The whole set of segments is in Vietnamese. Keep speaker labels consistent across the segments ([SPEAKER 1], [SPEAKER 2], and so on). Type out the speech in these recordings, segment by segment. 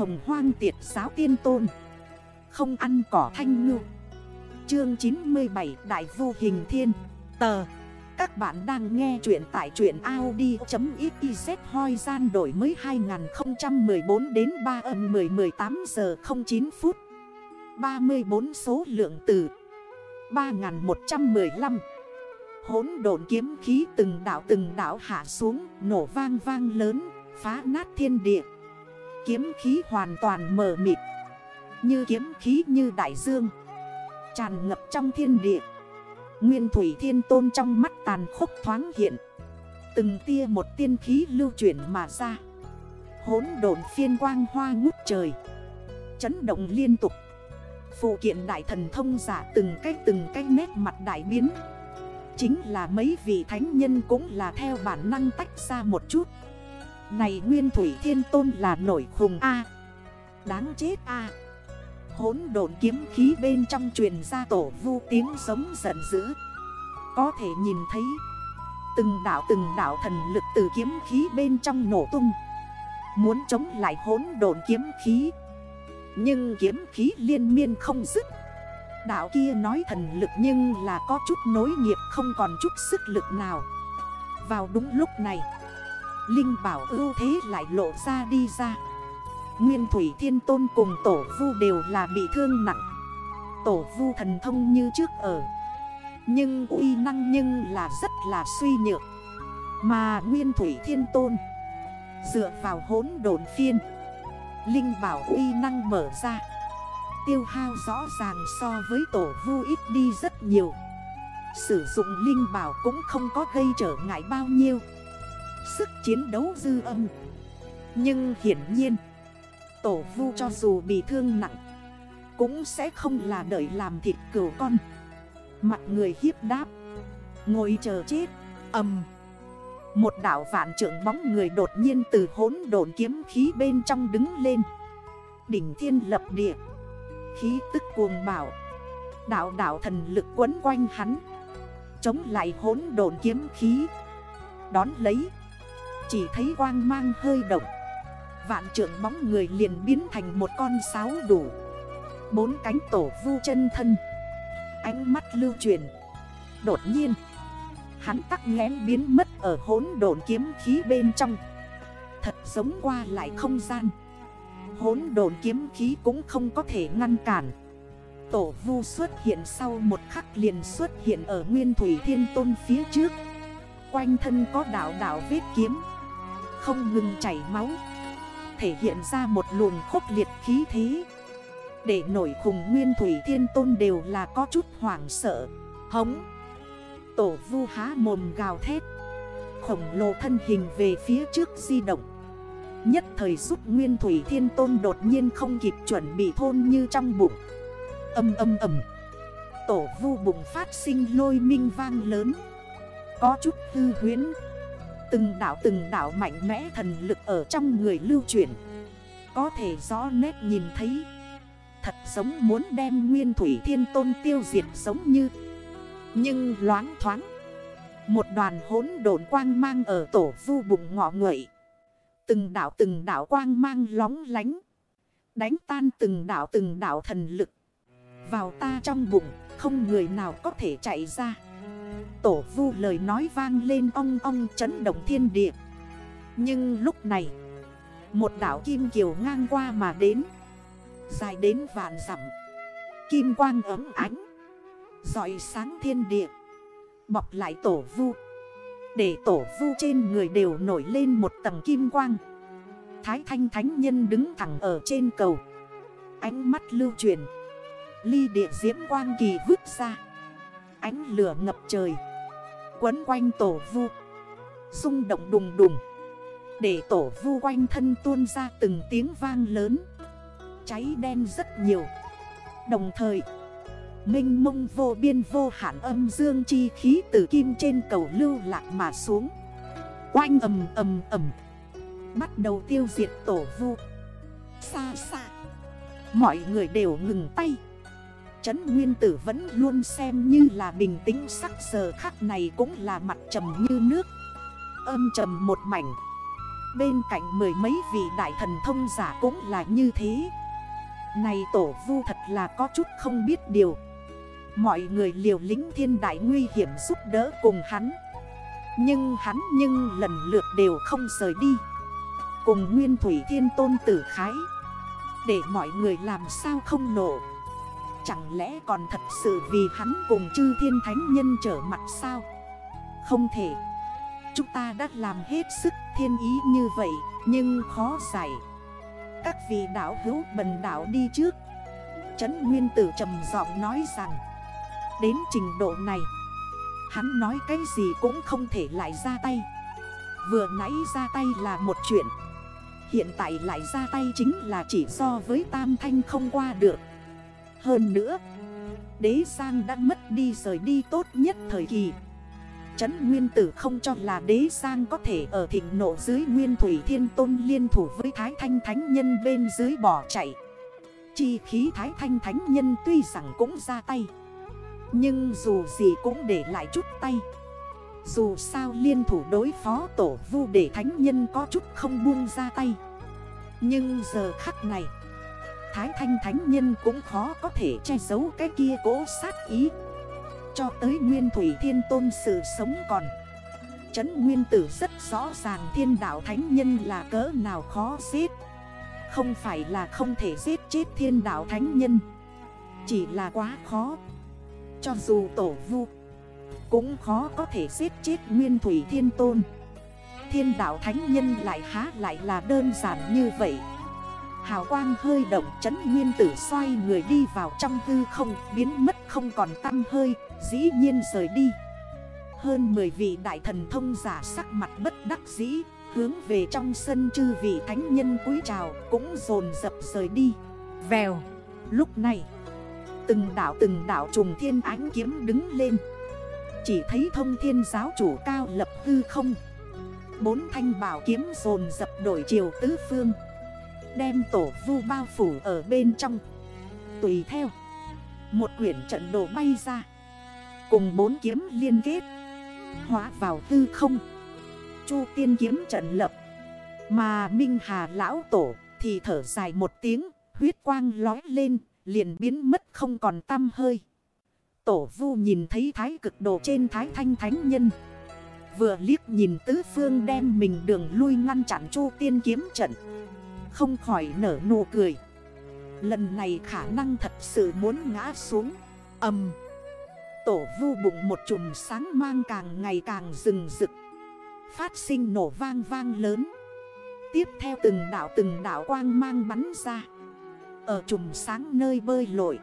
[SPEAKER 1] hồng hoang tiệt giáo tiên tôn. Không ăn cỏ thanh ngư. Chương 97 Đại vô hình thiên. Tờ. Các bạn đang nghe chuyện tại chuyện Audi.xyz hoi gian đổi mới 2014 đến 3 âm 10 18 giờ 09 phút. 34 số lượng từ 3115 Hốn độn kiếm khí từng đảo từng đảo hạ xuống, Nổ vang vang lớn, Phá nát thiên địa. Kiếm khí hoàn toàn mờ mịt. Như kiếm khí như đại dương. Tràn ngập trong thiên địa. Nguyên thủy thiên tôn trong mắt tàn khốc thoáng hiện. Từng tia một tiên khí lưu chuyển mà ra. Hốn độn phiên quang hoa ngút trời. Chấn động liên tục. Phụ kiện đại thần thông giả từng cách từng cách nét mặt đại biến. Chính là mấy vị thánh nhân cũng là theo bản năng tách ra một chút. Này Nguyên Thủy Thiên Tôn là nổi khùng A. Đáng chết A. Hốn độn kiếm khí bên trong truyền ra tổ vu tiếng giống giận dữ. Có thể nhìn thấy, Từng đảo từng đảo thần lực từ kiếm khí bên trong nổ tung. Muốn chống lại hốn độn kiếm khí. Nhưng kiếm khí liên miên không dứt. Đạo kia nói thần lực nhưng là có chút nối nghiệp không còn chút sức lực nào. Vào đúng lúc này Linh bảo ưu thế lại lộ ra đi ra. Nguyên Thủy Thiên Tôn cùng Tổ Vu đều là bị thương nặng. Tổ Vu thần thông như trước ở. Nhưng uy năng nhưng là rất là suy nhược. Mà Nguyên Thủy Thiên Tôn, Dựa vào hốn đồn phiên, Linh bảo uy năng mở ra. Tiêu hao rõ ràng so với tổ vu ít đi rất nhiều. Sử dụng linh bảo cũng không có gây trở ngại bao nhiêu. Sức chiến đấu dư âm. Nhưng hiển nhiên, Tổ vu cho dù bị thương nặng, Cũng sẽ không là đợi làm thịt cửu con. Mặt người hiếp đáp, Ngồi chờ chết. Âm. Một đảo vạn trưởng bóng người đột nhiên từ hốn đồn kiếm khí bên trong đứng lên. Đỉnh thiên lập địa. Khí tức cuồng bảo Đạo đạo thần lực quấn quanh hắn. Chống lại hốn đồn kiếm khí. Đón lấy. Chỉ thấy quang mang hơi động. Vạn trưởng bóng người liền biến thành một con sáo đủ. Bốn cánh tổ vu chân thân. Ánh mắt lưu truyền. Đột nhiên, Hắn tắc nghén biến mất ở hốn đồn kiếm khí bên trong. Thật giống qua lại không gian. Hốn đồn kiếm khí cũng không có thể ngăn cản. Tổ vu xuất hiện sau một khắc liền xuất hiện ở Nguyên Thủy Thiên Tôn phía trước. Quanh thân có đảo đảo vết kiếm. Không ngừng chảy máu. Thể hiện ra một luồng khốc liệt khí thế. Để nổi khùng Nguyên Thủy Thiên Tôn đều là có chút hoảng sợ. Hống. Tổ vu há mồm gào thét. Khổng lồ thân hình về phía trước di động. Nhất thời giúp Nguyên Thủy Thiên Tôn đột nhiên không kịp chuẩn bị thôn như trong bụng. Âm âm âm. Tổ vu bụng phát sinh lôi minh vang lớn. Có chút hư huyến Từng đảo từng đảo mạnh mẽ thần lực ở trong người lưu chuyển Có thể rõ nét nhìn thấy Thật giống muốn đem Nguyên Thủy Thiên Tôn tiêu diệt giống như Nhưng loáng thoáng Một đoàn hốn đồn quang mang ở tổ vu bụng ngọ ngợi Từng đảo từng đảo quang mang lóng lánh. Đánh tan từng đảo từng đảo thần lực. Vào ta trong bụng, không người nào có thể chạy ra. Tổ vu lời nói vang lên ong ong chấn động thiên địa. Nhưng lúc này, một đảo kim kiều ngang qua mà đến. Dài đến vạn dặm Kim quang ấm ánh. rọi sáng thiên địa. Bọc lại tổ vu. Để tổ vu trên người đều nổi lên một tầng kim quang Thái thanh thánh nhân đứng thẳng ở trên cầu Ánh mắt lưu truyền Ly địa diễm quang kỳ vứt ra Ánh lửa ngập trời Quấn quanh tổ vu. Rung động đùng đùng. Để tổ vu quanh thân tuôn ra từng tiếng vang lớn. Cháy đen rất nhiều. Đồng thời Minh mông vô biên vô hạn âm dương chi khí từ kim trên cầu lưu lạc mà xuống. Oanh ầm ầm ầm. Bắt đầu tiêu diệt tổ vu. Xa xa. Mọi người đều ngừng tay. Trấn Nguyên Tử vẫn luôn xem như là bình tĩnh sắc giờ khắc này cũng là mặt trầm như nước. Âm trầm một mảnh. Bên cạnh mười mấy vị đại thần thông giả cũng là như thế. Này tổ vu thật là có chút không biết điều. Mọi người liều lính thiên đại nguy hiểm giúp đỡ cùng hắn. Nhưng hắn nhưng lần lượt đều không rời đi. Cùng nguyên thủy thiên tôn tử khái. Để mọi người làm sao không nổ. Chẳng lẽ còn thật sự vì hắn cùng chư thiên thánh nhân trở mặt sao? Không thể. Chúng ta đã làm hết sức thiên ý như vậy, Nhưng khó giải. Các vị đảo hữu bần đảo đi trước. Trấn Nguyên Tử trầm giọng nói rằng, Đến trình độ này, Hắn nói cái gì cũng không thể lại ra tay. Vừa nãy ra tay là một chuyện, Hiện tại lại ra tay chính là chỉ so với Tam Thanh không qua được. Hơn nữa, Đế Giang đã mất đi rời đi tốt nhất thời kỳ. Trấn Nguyên Tử không cho là đế Giang có thể ở thịnh nộ dưới Nguyên Thủy Thiên Tôn liên thủ với Thái Thanh Thánh Nhân bên dưới bỏ chạy. Chi khí Thái Thanh Thánh Nhân tuy rằng cũng ra tay, Nhưng dù gì cũng để lại chút tay. Dù sao liên thủ đối phó tổ vu để Thánh Nhân có chút không buông ra tay. Nhưng giờ khắc này Thái Thanh Thánh Nhân cũng khó có thể che giấu cái kia cố sát ý. Cho tới Nguyên Thủy Thiên Tôn sự sống còn. Trấn Nguyên Tử rất rõ ràng thiên đạo thánh nhân là cỡ nào khó giết. Không phải là không thể giết chết thiên đạo thánh nhân. Chỉ là quá khó. Cho dù tổ vu Cũng khó có thể giết chết Nguyên Thủy Thiên Tôn. Thiên đạo thánh nhân lại há lại là đơn giản như vậy. Hào quang hơi động chấn nguyên tử xoay người đi vào trong hư không, Biến mất không còn tâm hơi, Dĩ nhiên rời đi. Hơn 10 vị đại thần thông giả sắc mặt bất đắc dĩ, Hướng về trong sân chư vị thánh nhân cúi trào Cũng dồn dập rời đi. Vèo. Lúc này, Từng đảo từng đảo trùng thiên ánh kiếm đứng lên. Chỉ thấy thông thiên giáo chủ cao lập hư không. Bốn thanh bảo kiếm dồn dập đổi chiều tứ phương. Đem tổ vu bao phủ ở bên trong. Tùy theo, Một quyển trận đồ bay ra, Cùng bốn kiếm liên kết, Hóa vào tư không. Chu tiên kiếm trận lập, Mà Minh Hà lão tổ thì thở dài một tiếng, Huyết quang lói lên, liền biến mất không còn tăm hơi. Tổ vu nhìn thấy thái cực đồ trên thái thanh thánh nhân, Vừa liếc nhìn tứ phương đem mình đường lui ngăn chặn chu tiên kiếm trận. Không khỏi nở nụ cười. Lần này khả năng thật sự muốn ngã xuống. Âm. Tổ vu bụng một chùm sáng mang càng ngày càng rừng rực. Phát sinh nổ vang vang lớn. Tiếp theo từng đảo từng đảo quang mang bắn ra. Ở chùm sáng nơi bơi lội.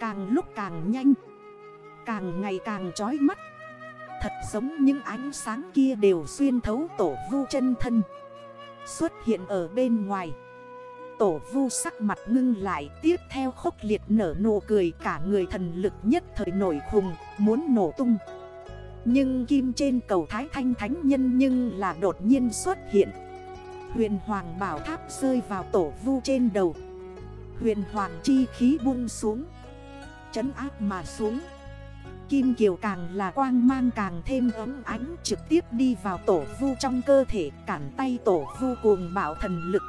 [SPEAKER 1] Càng lúc càng nhanh. Càng ngày càng chói mắt. Thật giống những ánh sáng kia đều xuyên thấu tổ vu chân thân. Xuất hiện ở bên ngoài. Tổ vu sắc mặt ngưng lại, Tiếp theo khốc liệt nở nụ cười, Cả người thần lực nhất thời nổi khùng, Muốn nổ tung. Nhưng kim trên cầu thái thanh thánh nhân Nhưng là đột nhiên xuất hiện. Huyền hoàng bảo tháp rơi vào tổ vu trên đầu. Huyền hoàng chi khí buông xuống, Chấn áp mà xuống. Kim kiều càng là quang mang càng thêm ấm ánh, Trực tiếp đi vào tổ vu trong cơ thể, Cản tay tổ vu cuồng bảo thần lực.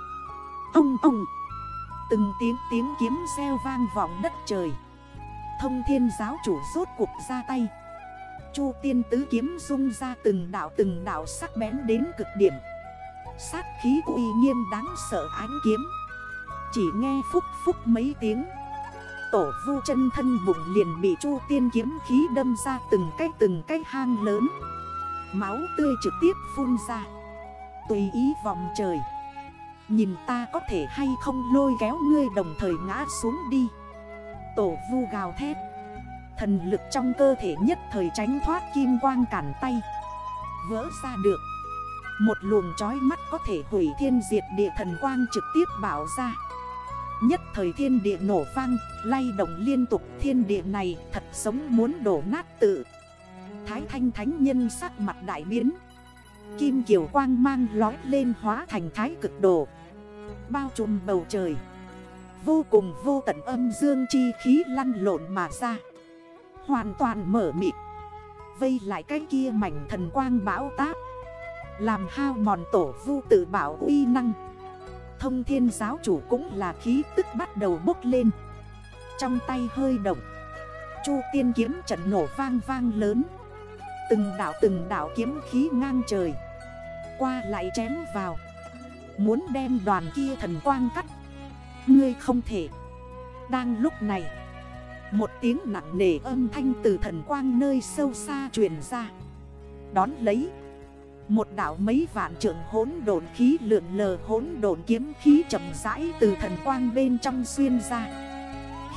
[SPEAKER 1] Ông ông. Từng tiếng tiếng kiếm xeo vang vọng đất trời. Thông thiên giáo chủ rốt cuộc ra tay. Chu tiên tứ kiếm dung ra từng đảo từng đảo sắc bén đến cực điểm. Sát khí uy nghiêm đáng sợ ánh kiếm. Chỉ nghe phúc phúc mấy tiếng Tổ vu chân thân bụng liền bị chu tiên kiếm khí đâm ra từng cái từng cái hang lớn. Máu tươi trực tiếp phun ra. Tùy ý vòng trời. Nhìn ta có thể hay không lôi kéo ngươi đồng thời ngã xuống đi. Tổ vu gào thét. Thần lực trong cơ thể nhất thời tránh thoát kim quang cản tay. Vỡ ra được. Một luồng trói mắt có thể hủy thiên diệt địa thần quang trực tiếp bảo ra. Nhất thời thiên địa nổ vang, Lay động liên tục. Thiên địa này thật sống muốn đổ nát tự. Thái thanh thánh nhân sắc mặt đại biến. Kim kiều quang mang lói lên hóa thành thái cực đồ. Bao trùm bầu trời. Vô cùng vô tận âm dương chi khí lăn lộn mà ra. Hoàn toàn mở mịt. Vây lại cái kia mảnh thần quang bão táp. Làm hao mòn tổ vu tự bảo uy năng. Thông thiên giáo chủ cũng là khí tức bắt đầu bốc lên. Trong tay hơi động, Chu tiên kiếm trận nổ vang vang lớn. Từng đảo từng đảo kiếm khí ngang trời, Qua lại chém vào. Muốn đem đoàn kia thần quang cắt, Ngươi không thể. Đang lúc này, Một tiếng nặng nề âm thanh từ thần quang nơi sâu xa truyền ra. Đón lấy một đảo mấy vạn trượng hốn đồn khí lượn lờ hốn đồn kiếm khí chậm rãi từ thần quang bên trong xuyên ra.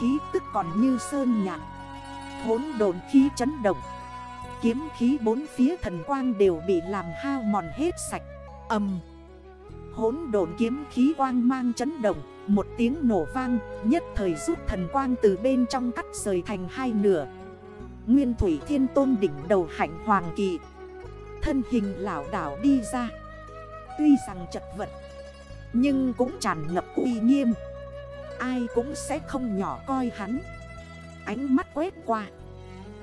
[SPEAKER 1] Khí tức còn như sơn nhạc. Hốn đồn khí chấn động. Kiếm khí bốn phía thần quang đều bị làm hao mòn hết sạch. Âm Hốn đồn kiếm khí quang mang chấn động. Một tiếng nổ vang, Nhất thời rút thần quang từ bên trong cắt rời thành hai nửa. Nguyên thủy thiên tôn đỉnh đầu hạnh hoàng kỳ. Thân hình lão đảo đi ra. Tuy rằng chật vật, Nhưng cũng tràn ngập uy nghiêm. Ai cũng sẽ không nhỏ coi hắn. Ánh mắt quét qua,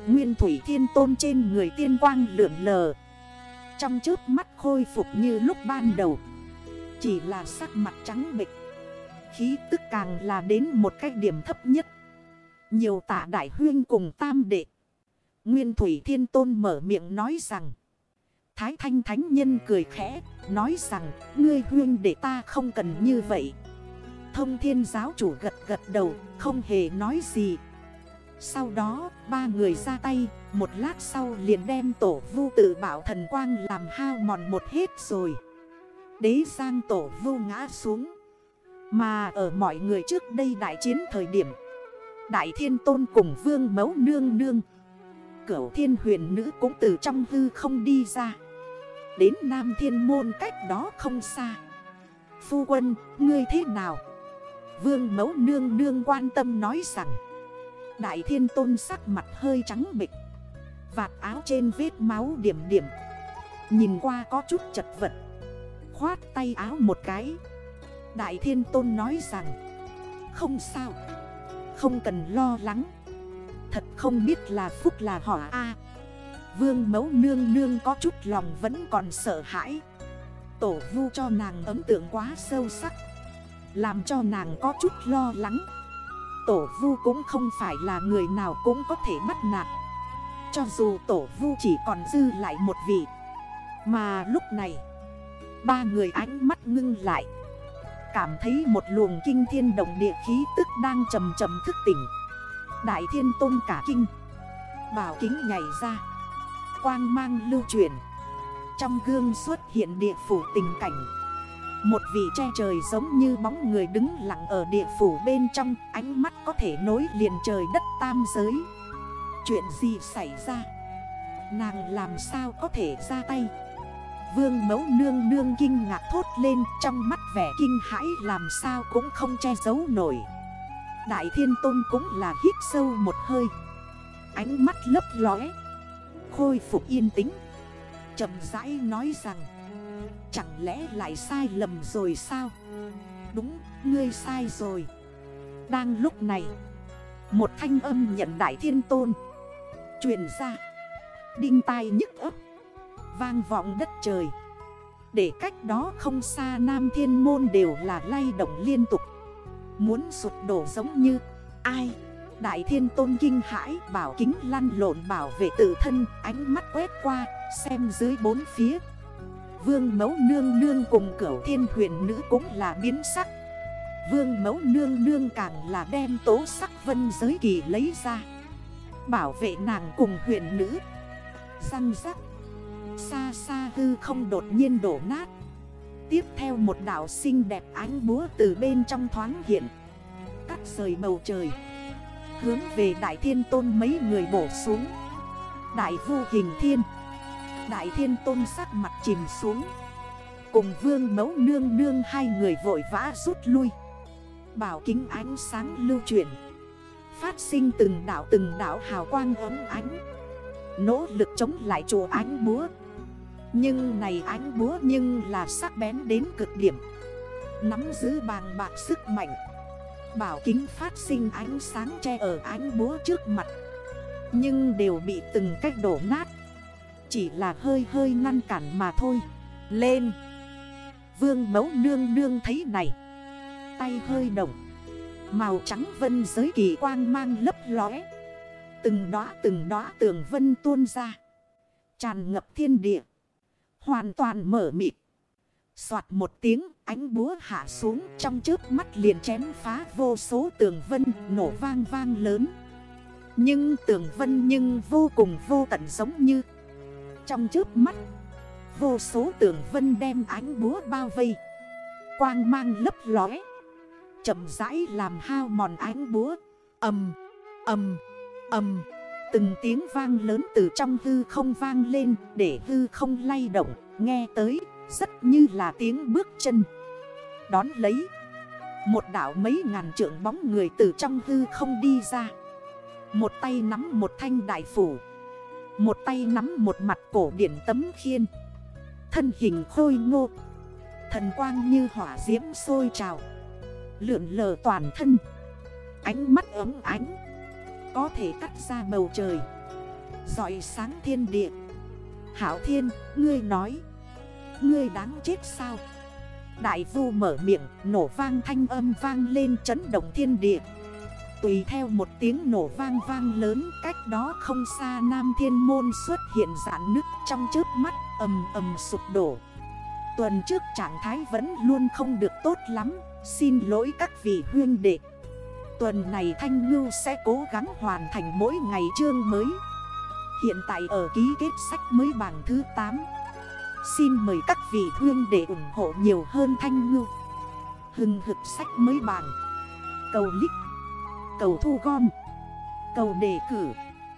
[SPEAKER 1] Nguyên thủy thiên tôn trên người tiên quang lượn lờ. Trong trước mắt khôi phục như lúc ban đầu, Chỉ là sắc mặt trắng bịch Khí tức càng là đến một cách điểm thấp nhất. Nhiều tạ đại huyên cùng tam đệ. Nguyên thủy thiên tôn mở miệng nói rằng Thái thanh thánh nhân cười khẽ Nói rằng ngươi huyên để ta không cần như vậy Thông thiên giáo chủ gật gật đầu Không hề nói gì sau đó, ba người ra tay, một lát sau liền đem tổ vu tự bảo thần quang làm hao mòn một hết rồi. Đế sang tổ vu ngã xuống. Mà ở mọi người trước đây đại chiến thời điểm, Đại Thiên Tôn cùng Vương Mấu Nương Nương. Cửu Thiên Huyền Nữ cũng từ trong hư không đi ra. Đến Nam Thiên Môn cách đó không xa. Phu quân, ngươi thế nào? Vương Mấu Nương Nương quan tâm nói rằng. Đại thiên tôn sắc mặt hơi trắng bịch Vạt áo trên vết máu điểm điểm Nhìn qua có chút chật vật Khoát tay áo một cái Đại thiên tôn nói rằng Không sao Không cần lo lắng Thật không biết là phúc là hỏa A Vương mẫu nương nương có chút lòng vẫn còn sợ hãi. Tổ vu cho nàng ấn tượng quá sâu sắc, Làm cho nàng có chút lo lắng. Tổ vu cũng không phải là người nào cũng có thể bắt nạt. Cho dù tổ vu chỉ còn dư lại một vị, Mà lúc này, Ba người ánh mắt ngưng lại, Cảm thấy một luồng kinh thiên động địa khí tức đang chầm chầm thức tỉnh. Đại thiên tôn cả kinh, Bảo kính nhảy ra. Quang mang lưu truyền Trong gương xuất hiện địa phủ tình cảnh. Một vị che trời giống như bóng người đứng lặng ở địa phủ bên trong, Ánh mắt có thể nối liền trời đất tam giới. Chuyện gì xảy ra? Nàng làm sao có thể ra tay? Vương mẫu nương nương kinh ngạc thốt lên, Trong mắt vẻ kinh hãi làm sao cũng không che giấu nổi. Đại thiên tôn cũng là hít sâu một hơi. Ánh mắt lấp lóe. Khôi phục yên tĩnh. Chầm rãi nói rằng, Chẳng lẽ lại sai lầm rồi sao? Đúng, ngươi sai rồi. Đang lúc này, Một thanh âm nhận đại thiên tôn Truyền ra. Đinh tai nhức ấp Vang vọng đất trời. Để cách đó không xa, Nam Thiên Môn đều là lay động liên tục. Muốn sụt đổ giống như Ai? Đại thiên tôn kinh hãi bảo kính lăn lộn bảo vệ tự thân, Ánh mắt quét qua, xem dưới bốn phía. Vương mẫu nương nương cùng cửu thiên huyền nữ cũng là biến sắc. Vương mẫu nương nương càng là đem tố sắc vân giới kỳ lấy ra, Bảo vệ nàng cùng huyền nữ. Răng rắc, Xa xa hư không đột nhiên đổ nát. Tiếp theo một đảo xinh đẹp ánh búa từ bên trong thoáng hiện, Cắt rời bầu trời. Hướng về đại thiên tôn mấy người bổ xuống. Đại vu hình thiên. Đại thiên tôn sắc mặt chìm xuống. Cùng vương mẫu nương nương hai người vội vã rút lui. Bảo kính ánh sáng lưu chuyển. Phát sinh từng đảo từng đảo hào quang ấm ánh. Nỗ lực chống lại chùa ánh búa. Nhưng này ánh búa nhưng là sắc bén đến cực điểm. Nắm giữ bàng bạc sức mạnh. Bảo kính phát sinh ánh sáng che ở ánh búa trước mặt. Nhưng đều bị từng cách đổ nát. Chỉ là hơi hơi ngăn cản mà thôi. Lên. Vương mẫu nương nương thấy này. Tay hơi động. Màu trắng vân giới kỳ quang mang lấp lóe. Từng đóa từng đóa tường vân tuôn ra. Tràn ngập thiên địa. Hoàn toàn mở mịt. Xoạt một tiếng ánh búa hạ xuống trong trước mắt liền chém phá vô số tường vân nổ vang vang lớn. Nhưng tường vân nhưng vô cùng vô tận giống như Trong trước mắt Vô số tường vân đem ánh búa bao vây. Quang mang lấp lóe Chậm rãi làm hao mòn ánh búa. Âm, âm, âm Từng tiếng vang lớn từ trong hư không vang lên Để hư không lay động. Nghe tới rất như là tiếng bước chân. Đón lấy. Một đảo mấy ngàn trượng bóng người từ trong hư không đi ra. Một tay nắm một thanh đại phủ. Một tay nắm một mặt cổ điển tấm khiên. Thân hình khôi ngô. Thần quang như hỏa diễm sôi trào. Lượn lờ toàn thân. Ánh mắt ấm ánh. Có thể cắt ra bầu trời. Giỏi sáng thiên địa. Hảo thiên, ngươi nói. Ngươi đáng chết sao? Đại vu mở miệng, Nổ vang thanh âm vang lên chấn động thiên địa. Tùy theo một tiếng nổ vang vang lớn, Cách đó không xa Nam Thiên Môn xuất hiện giãn nứt trong trước mắt, ầm ầm sụp đổ. Tuần trước trạng thái vẫn luôn không được tốt lắm, Xin lỗi các vị huyên đệ. Tuần này Thanh Ngưu sẽ cố gắng hoàn thành mỗi ngày chương mới. Hiện tại ở ký kết sách mới bảng thứ 8 Xin mời các vị hương để ủng hộ nhiều hơn Thanh ngư Hừng hực sách mới bảng Cầu lích Cầu thu gom. Cầu đề cử.